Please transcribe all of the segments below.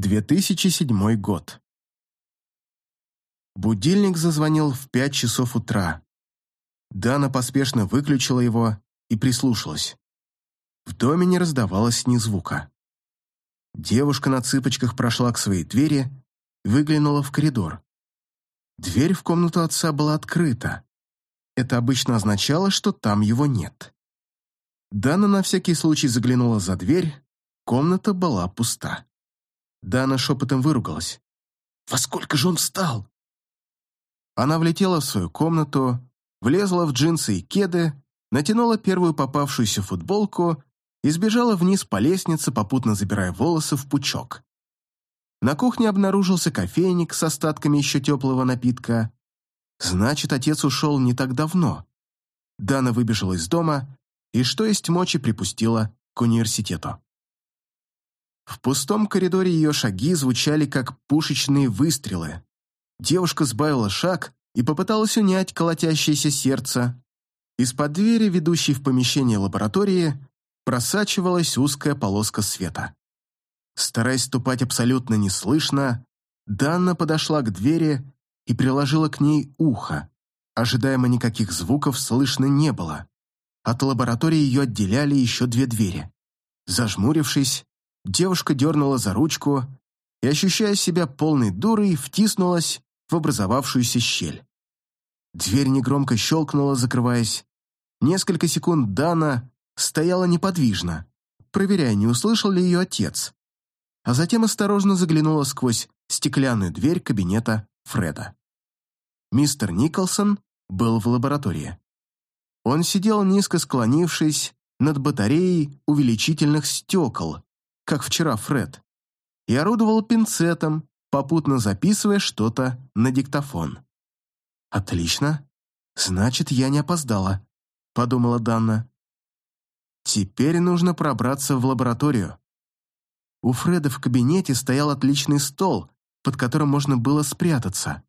2007 год. Будильник зазвонил в пять часов утра. Дана поспешно выключила его и прислушалась. В доме не раздавалось ни звука. Девушка на цыпочках прошла к своей двери выглянула в коридор. Дверь в комнату отца была открыта. Это обычно означало, что там его нет. Дана на всякий случай заглянула за дверь, комната была пуста. Дана шепотом выругалась. «Во сколько же он встал?» Она влетела в свою комнату, влезла в джинсы и кеды, натянула первую попавшуюся футболку и сбежала вниз по лестнице, попутно забирая волосы в пучок. На кухне обнаружился кофейник с остатками еще теплого напитка. Значит, отец ушел не так давно. Дана выбежала из дома и, что есть мочи, припустила к университету. В пустом коридоре ее шаги звучали, как пушечные выстрелы. Девушка сбавила шаг и попыталась унять колотящееся сердце. Из-под двери, ведущей в помещение лаборатории, просачивалась узкая полоска света. Стараясь ступать абсолютно неслышно, Данна подошла к двери и приложила к ней ухо. Ожидаемо никаких звуков слышно не было. От лаборатории ее отделяли еще две двери. Зажмурившись, Девушка дернула за ручку и, ощущая себя полной дурой, втиснулась в образовавшуюся щель. Дверь негромко щелкнула, закрываясь. Несколько секунд Дана стояла неподвижно, проверяя, не услышал ли ее отец, а затем осторожно заглянула сквозь стеклянную дверь кабинета Фреда. Мистер Николсон был в лаборатории. Он сидел низко склонившись над батареей увеличительных стекол, как вчера Фред, и орудовал пинцетом, попутно записывая что-то на диктофон. «Отлично. Значит, я не опоздала», — подумала Данна. «Теперь нужно пробраться в лабораторию». У Фреда в кабинете стоял отличный стол, под которым можно было спрятаться.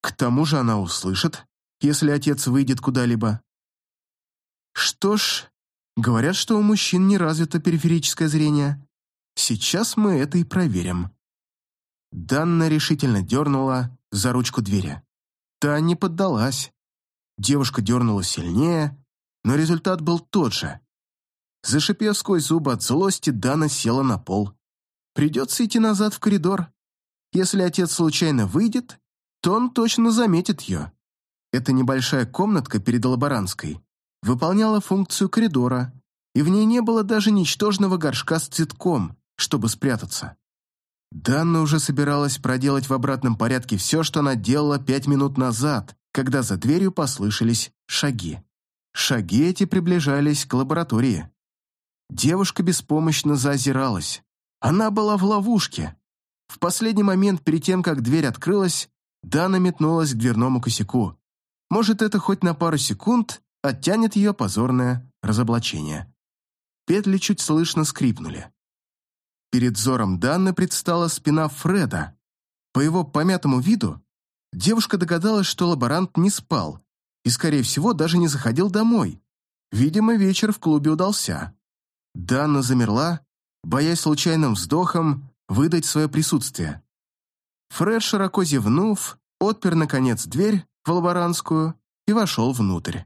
К тому же она услышит, если отец выйдет куда-либо. Что ж, говорят, что у мужчин не развито периферическое зрение. Сейчас мы это и проверим». Данна решительно дернула за ручку двери. Та не поддалась. Девушка дернула сильнее, но результат был тот же. Зашипев сквозь зубы от злости, Дана села на пол. Придется идти назад в коридор. Если отец случайно выйдет, то он точно заметит ее. Эта небольшая комнатка перед лаборантской выполняла функцию коридора, и в ней не было даже ничтожного горшка с цветком, чтобы спрятаться. Данна уже собиралась проделать в обратном порядке все, что она делала пять минут назад, когда за дверью послышались шаги. Шаги эти приближались к лаборатории. Девушка беспомощно заозиралась. Она была в ловушке. В последний момент, перед тем, как дверь открылась, Дана метнулась к дверному косяку. Может, это хоть на пару секунд оттянет ее позорное разоблачение. Петли чуть слышно скрипнули. Перед взором Данны предстала спина Фреда. По его помятому виду девушка догадалась, что лаборант не спал и, скорее всего, даже не заходил домой. Видимо, вечер в клубе удался. Данна замерла, боясь случайным вздохом выдать свое присутствие. Фред, широко зевнув, отпер, наконец, дверь в лаборантскую и вошел внутрь.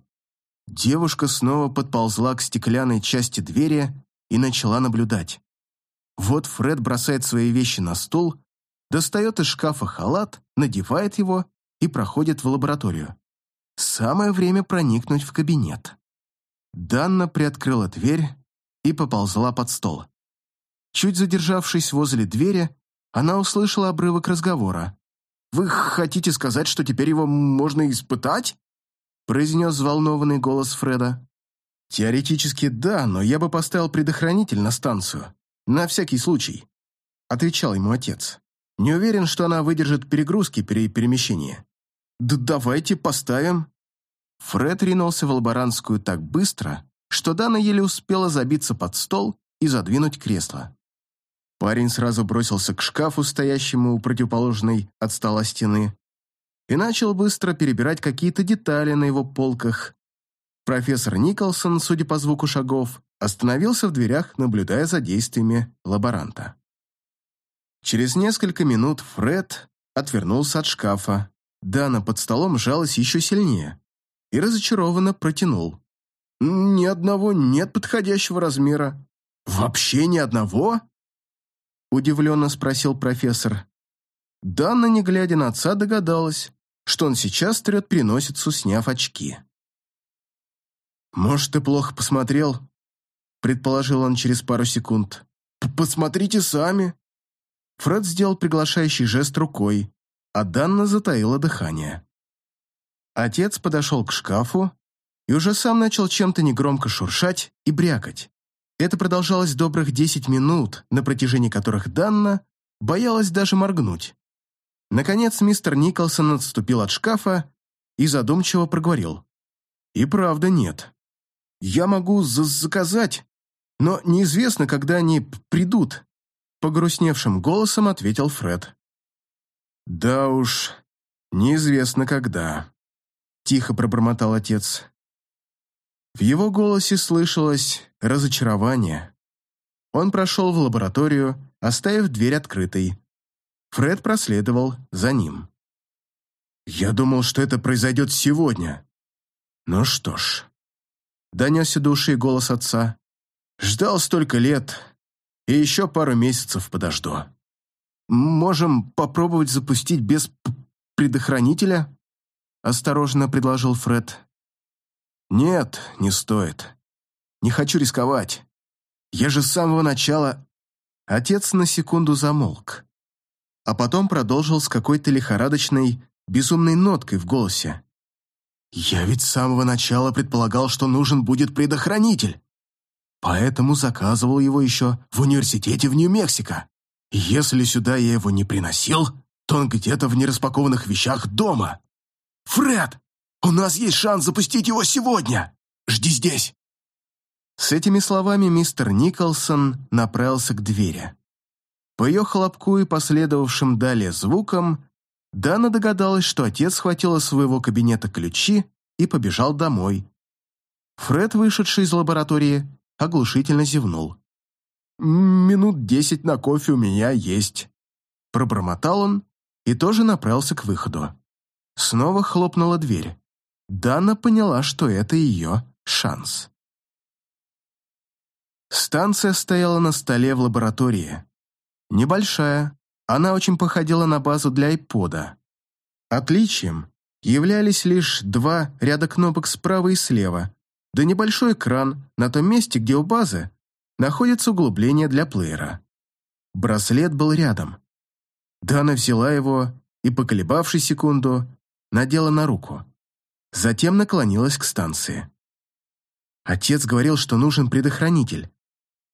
Девушка снова подползла к стеклянной части двери и начала наблюдать. Вот Фред бросает свои вещи на стол, достает из шкафа халат, надевает его и проходит в лабораторию. Самое время проникнуть в кабинет. Данна приоткрыла дверь и поползла под стол. Чуть задержавшись возле двери, она услышала обрывок разговора. «Вы хотите сказать, что теперь его можно испытать?» произнес взволнованный голос Фреда. «Теоретически да, но я бы поставил предохранитель на станцию. «На всякий случай», — отвечал ему отец. «Не уверен, что она выдержит перегрузки при перемещении». «Да давайте поставим». Фред ринулся в лаборантскую так быстро, что Дана еле успела забиться под стол и задвинуть кресло. Парень сразу бросился к шкафу, стоящему у противоположной от стола стены, и начал быстро перебирать какие-то детали на его полках. Профессор Николсон, судя по звуку шагов, остановился в дверях, наблюдая за действиями лаборанта. Через несколько минут Фред отвернулся от шкафа. Дана под столом сжалась еще сильнее и разочарованно протянул. «Ни одного нет подходящего размера. Вообще ни одного?» Удивленно спросил профессор. Дана, не глядя на отца, догадалась, что он сейчас трет переносицу, сняв очки. «Может, ты плохо посмотрел?» Предположил он через пару секунд. «Посмотрите сами!» Фред сделал приглашающий жест рукой, а Данна затаила дыхание. Отец подошел к шкафу и уже сам начал чем-то негромко шуршать и брякать. Это продолжалось добрых десять минут, на протяжении которых Данна боялась даже моргнуть. Наконец мистер Николсон отступил от шкафа и задумчиво проговорил. «И правда нет. Я могу заказать, но неизвестно, когда они придут», погрустневшим голосом ответил Фред. «Да уж, неизвестно когда», — тихо пробормотал отец. В его голосе слышалось разочарование. Он прошел в лабораторию, оставив дверь открытой. Фред проследовал за ним. «Я думал, что это произойдет сегодня. Ну что ж...» Донесся до ушей голос отца. «Ждал столько лет, и еще пару месяцев подожду. Можем попробовать запустить без предохранителя?» Осторожно предложил Фред. «Нет, не стоит. Не хочу рисковать. Я же с самого начала...» Отец на секунду замолк, а потом продолжил с какой-то лихорадочной, безумной ноткой в голосе. «Я ведь с самого начала предполагал, что нужен будет предохранитель поэтому заказывал его еще в университете в Нью-Мексико. Если сюда я его не приносил, то он где-то в нераспакованных вещах дома. «Фред, у нас есть шанс запустить его сегодня! Жди здесь!» С этими словами мистер Николсон направился к двери. По ее хлопку и последовавшим далее звукам Дана догадалась, что отец схватил из своего кабинета ключи и побежал домой. Фред, вышедший из лаборатории, оглушительно зевнул. «Минут десять на кофе у меня есть», — пробормотал он и тоже направился к выходу. Снова хлопнула дверь. Дана поняла, что это ее шанс. Станция стояла на столе в лаборатории. Небольшая, она очень походила на базу для айпода. Отличием являлись лишь два ряда кнопок справа и слева, да небольшой экран на том месте, где у базы находится углубление для плеера. Браслет был рядом. Дана взяла его и, поколебавшись секунду, надела на руку. Затем наклонилась к станции. Отец говорил, что нужен предохранитель,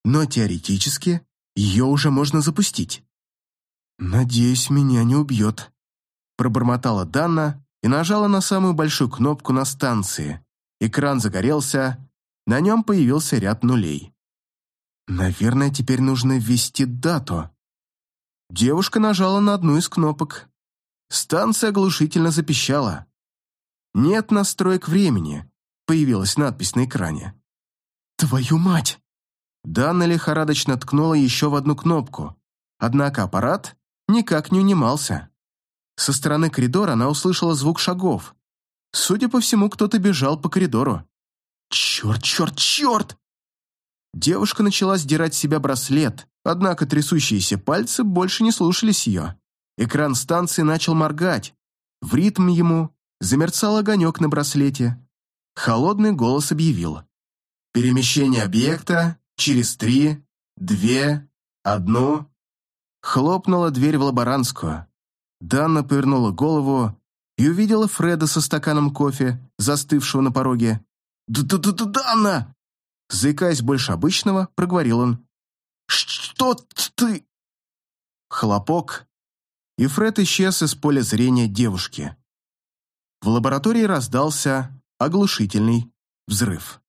но теоретически ее уже можно запустить. «Надеюсь, меня не убьет», — пробормотала Дана и нажала на самую большую кнопку на станции, Экран загорелся, на нем появился ряд нулей. Наверное, теперь нужно ввести дату. Девушка нажала на одну из кнопок. Станция оглушительно запищала. «Нет настроек времени», — появилась надпись на экране. «Твою мать!» Дана лихорадочно ткнула еще в одну кнопку, однако аппарат никак не унимался. Со стороны коридора она услышала звук шагов, Судя по всему, кто-то бежал по коридору. «Черт, черт, черт!» Девушка начала сдирать с себя браслет, однако трясущиеся пальцы больше не слушались ее. Экран станции начал моргать. В ритм ему замерцал огонек на браслете. Холодный голос объявил. «Перемещение объекта через три, две, одну...» Хлопнула дверь в лаборантскую. Данна повернула голову и увидела Фреда со стаканом кофе, застывшего на пороге. «Да-да-да-да, Заикаясь больше обычного, проговорил он. «Что ты...» Хлопок, и Фред исчез из поля зрения девушки. В лаборатории раздался оглушительный взрыв.